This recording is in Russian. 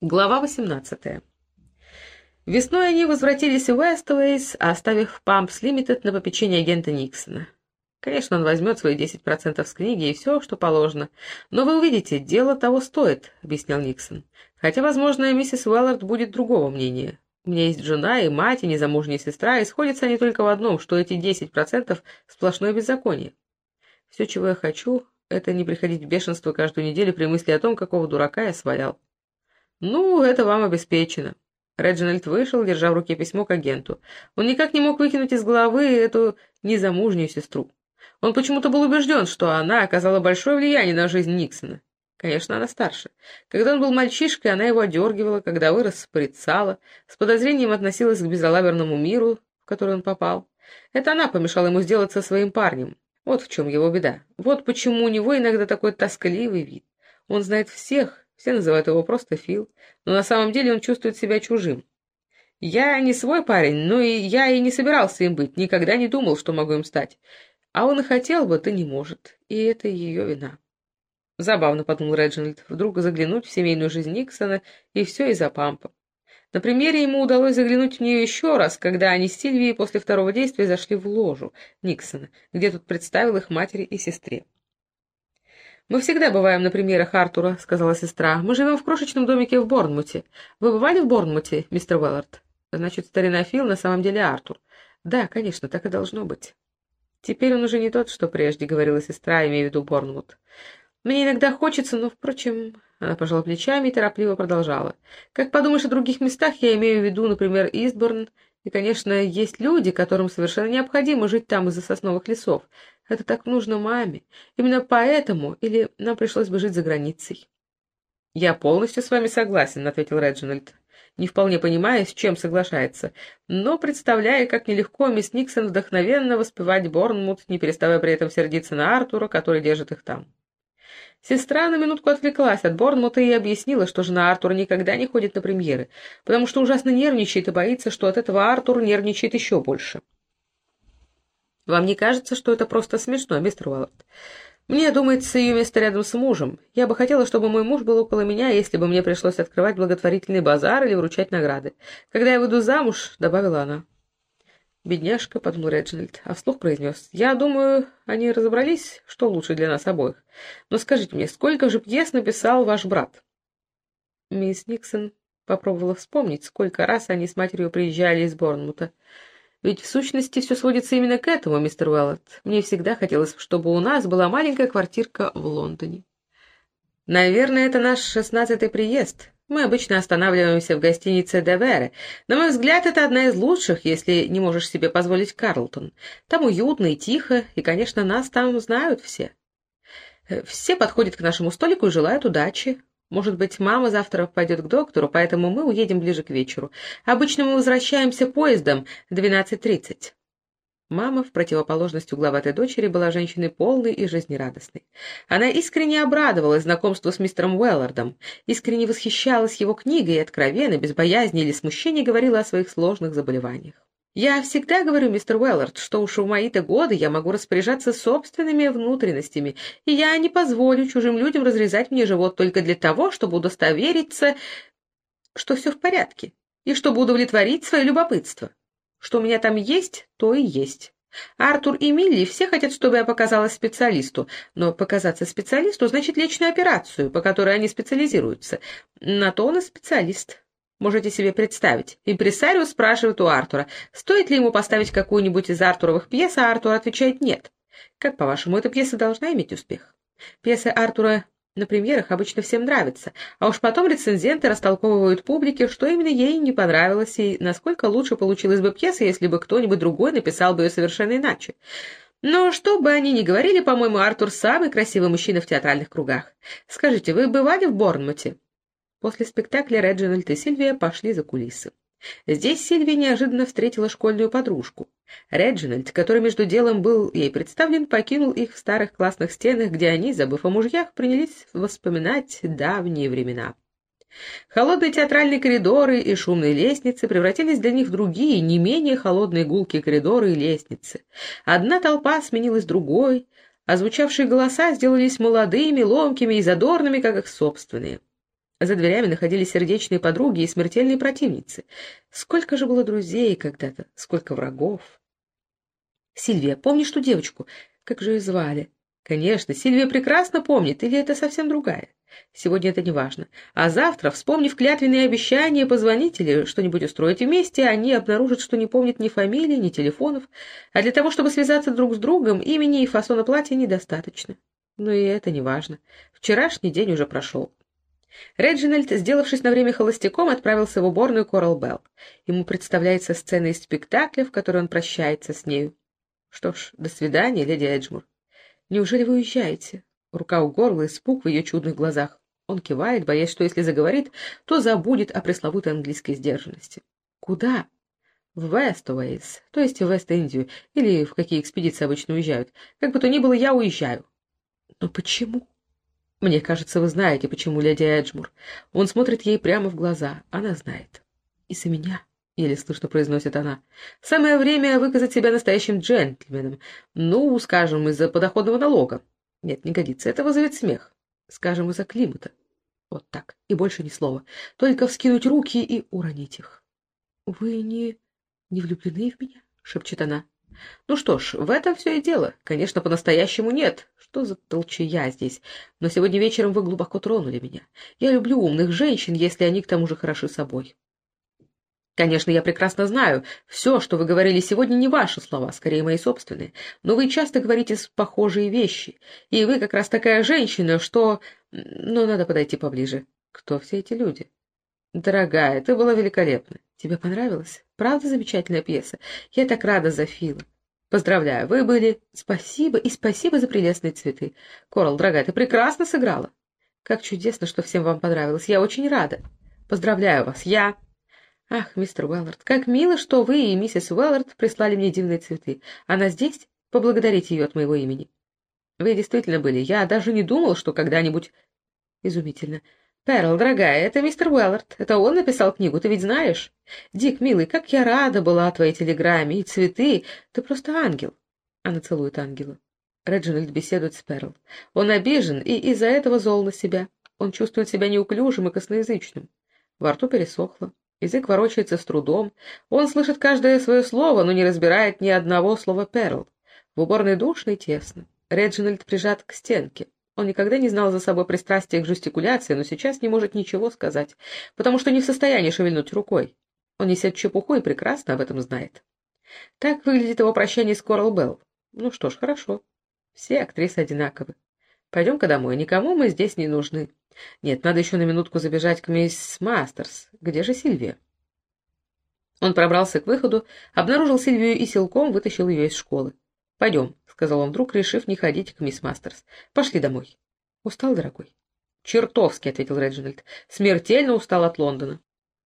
Глава 18. Весной они возвратились в Уэствейс, оставив Пампс Лимитед на попечение агента Никсона. Конечно, он возьмет свои 10% с книги и все, что положено. Но вы увидите, дело того стоит, — объяснял Никсон. Хотя, возможно, миссис Уэллард будет другого мнения. У меня есть жена и мать, и незамужняя сестра, и сходятся они только в одном, что эти 10% — сплошное беззаконие. Все, чего я хочу, — это не приходить в бешенство каждую неделю при мысли о том, какого дурака я свалял. «Ну, это вам обеспечено». Реджинальд вышел, держа в руке письмо к агенту. Он никак не мог выкинуть из головы эту незамужнюю сестру. Он почему-то был убежден, что она оказала большое влияние на жизнь Никсона. Конечно, она старше. Когда он был мальчишкой, она его одергивала, когда вырос, порицала, с подозрением относилась к безалаберному миру, в который он попал. Это она помешала ему сделаться своим парнем. Вот в чем его беда. Вот почему у него иногда такой тоскливый вид. Он знает всех, все называют его просто Фил, но на самом деле он чувствует себя чужим. Я не свой парень, но и я и не собирался им быть, никогда не думал, что могу им стать. А он и хотел бы, ты не может, и это ее вина. Забавно, подумал Реджинальд, вдруг заглянуть в семейную жизнь Никсона, и все из-за пампа. На примере ему удалось заглянуть в нее еще раз, когда они с Сильвией после второго действия зашли в ложу Никсона, где тут представил их матери и сестре. «Мы всегда бываем на примерах Артура», — сказала сестра. «Мы живем в крошечном домике в Борнмуте. Вы бывали в Борнмуте, мистер Уэллард?» «Значит, старина Фил на самом деле Артур». «Да, конечно, так и должно быть». «Теперь он уже не тот, что прежде», — говорила сестра, имея в виду Борнмут. «Мне иногда хочется, но, впрочем...» Она пожала плечами и торопливо продолжала. «Как подумаешь о других местах, я имею в виду, например, Истборн, и, конечно, есть люди, которым совершенно необходимо жить там из-за сосновых лесов. Это так нужно маме. Именно поэтому, или нам пришлось бы жить за границей. — Я полностью с вами согласен, — ответил Реджинальд, не вполне понимая, с чем соглашается, но представляя, как нелегко мисс Никсон вдохновенно воспевать Борнмут, не переставая при этом сердиться на Артура, который держит их там. Сестра на минутку отвлеклась от Борнмута и объяснила, что жена Артура никогда не ходит на премьеры, потому что ужасно нервничает и боится, что от этого Артур нервничает еще больше. Вам не кажется, что это просто смешно, мистер Уэллард? Мне думается, ее место рядом с мужем. Я бы хотела, чтобы мой муж был около меня, если бы мне пришлось открывать благотворительный базар или вручать награды. Когда я выйду замуж, — добавила она. «Бедняжка», — подумал Реджинальд, а вслух произнес. «Я думаю, они разобрались, что лучше для нас обоих. Но скажите мне, сколько же пьес написал ваш брат?» Мисс Никсон попробовала вспомнить, сколько раз они с матерью приезжали из Борнмута. Ведь в сущности все сводится именно к этому, мистер Уэллот. Мне всегда хотелось, чтобы у нас была маленькая квартирка в Лондоне. Наверное, это наш шестнадцатый приезд. Мы обычно останавливаемся в гостинице Девере. На мой взгляд, это одна из лучших, если не можешь себе позволить Карлтон. Там уютно и тихо, и, конечно, нас там знают все. Все подходят к нашему столику и желают удачи. Может быть, мама завтра пойдет к доктору, поэтому мы уедем ближе к вечеру. Обычно мы возвращаемся поездом 12.30. Мама, в противоположность угловатой дочери, была женщиной полной и жизнерадостной. Она искренне обрадовалась знакомству с мистером Уэллардом, искренне восхищалась его книгой и откровенно, без боязни или смущения говорила о своих сложных заболеваниях. Я всегда говорю, мистер Уэллард, что уж в мои-то годы я могу распоряжаться собственными внутренностями, и я не позволю чужим людям разрезать мне живот только для того, чтобы удостовериться, что все в порядке, и чтобы удовлетворить свое любопытство. Что у меня там есть, то и есть. Артур и Милли все хотят, чтобы я показалась специалисту, но показаться специалисту значит личную операцию, по которой они специализируются. На то он и специалист. Можете себе представить. Импресарио спрашивает у Артура, стоит ли ему поставить какую-нибудь из Артуровых пьес, а Артур отвечает «нет». Как, по-вашему, эта пьеса должна иметь успех? Пьесы Артура на премьерах обычно всем нравятся, а уж потом рецензенты растолковывают публике, что именно ей не понравилось и насколько лучше получилась бы пьеса, если бы кто-нибудь другой написал бы ее совершенно иначе. Но что бы они ни говорили, по-моему, Артур самый красивый мужчина в театральных кругах. Скажите, вы бывали в Борнмуте? После спектакля Реджинальд и Сильвия пошли за кулисы. Здесь Сильвия неожиданно встретила школьную подружку. Реджинальд, который между делом был ей представлен, покинул их в старых классных стенах, где они, забыв о мужьях, принялись воспоминать давние времена. Холодные театральные коридоры и шумные лестницы превратились для них в другие, не менее холодные гулкие коридоры и лестницы. Одна толпа сменилась другой, а звучавшие голоса сделались молодыми, ломкими и задорными, как их собственные. За дверями находились сердечные подруги и смертельные противницы. Сколько же было друзей когда-то, сколько врагов. Сильвия, помнишь ту девочку? Как же ее звали? Конечно, Сильвия прекрасно помнит, или это совсем другая? Сегодня это не важно. А завтра, вспомнив клятвенные обещания, позвонить или что-нибудь устроить вместе, они обнаружат, что не помнят ни фамилии, ни телефонов, а для того, чтобы связаться друг с другом, имени и фасона платья недостаточно. Но и это не важно. Вчерашний день уже прошел. Реджинальд, сделавшись на время холостяком, отправился в уборную Корал Белл. Ему представляется сцена из спектакля, в которой он прощается с нею. Что ж, до свидания, леди Эджмур. Неужели вы уезжаете? Рука у горла, испуг в ее чудных глазах. Он кивает, боясь, что если заговорит, то забудет о пресловутой английской сдержанности. Куда? В Вест-Уэйс, то есть в Вест-Индию, или в какие экспедиции обычно уезжают. Как бы то ни было, я уезжаю. Но почему? Мне кажется, вы знаете, почему, леди Эджмур. Он смотрит ей прямо в глаза. Она знает. Из-за меня, еле слышно произносит она. Самое время выказать себя настоящим джентльменом. Ну, скажем, из-за подоходного налога. Нет, не годится. Это вызовет смех. Скажем, из-за климата. Вот так. И больше ни слова. Только вскинуть руки и уронить их. Вы не... не влюблены в меня? Шепчет она. Ну что ж, в этом все и дело. Конечно, по-настоящему нет. Что за толчая здесь? Но сегодня вечером вы глубоко тронули меня. Я люблю умных женщин, если они к тому же хороши собой. Конечно, я прекрасно знаю, все, что вы говорили сегодня, не ваши слова, скорее мои собственные, но вы часто говорите похожие вещи, и вы как раз такая женщина, что... Ну, надо подойти поближе. Кто все эти люди? Дорогая, ты была великолепна. Тебе понравилось? Правда замечательная пьеса? Я так рада за Фила. Поздравляю, вы были... Спасибо и спасибо за прелестные цветы. Корал, дорогая, ты прекрасно сыграла. Как чудесно, что всем вам понравилось. Я очень рада. Поздравляю вас. Я... Ах, мистер Уэллард, как мило, что вы и миссис Уэллард прислали мне дивные цветы. Она здесь? Поблагодарите ее от моего имени. Вы действительно были. Я даже не думал, что когда-нибудь... Изумительно. «Перл, дорогая, это мистер Уэллард. Это он написал книгу, ты ведь знаешь? Дик, милый, как я рада была твоей телеграмме, и цветы. Ты просто ангел». Она целует ангела. Реджинальд беседует с Перл. Он обижен и из-за этого зол на себя. Он чувствует себя неуклюжим и косноязычным. Во рту пересохло. Язык ворочается с трудом. Он слышит каждое свое слово, но не разбирает ни одного слова Перл. В уборной душно и тесно. Реджинальд прижат к стенке. Он никогда не знал за собой пристрастия к жестикуляции, но сейчас не может ничего сказать, потому что не в состоянии шевельнуть рукой. Он несет чепуху и прекрасно об этом знает. Так выглядит его прощание с Корал Белл. Ну что ж, хорошо. Все актрисы одинаковы. Пойдем-ка домой, никому мы здесь не нужны. Нет, надо еще на минутку забежать к мисс Мастерс. Где же Сильвия? Он пробрался к выходу, обнаружил Сильвию и силком вытащил ее из школы. «Пойдем», — сказал он вдруг, решив не ходить к мисс Мастерс. «Пошли домой». «Устал, дорогой?» «Чертовски», — ответил Реджинальд. «Смертельно устал от Лондона».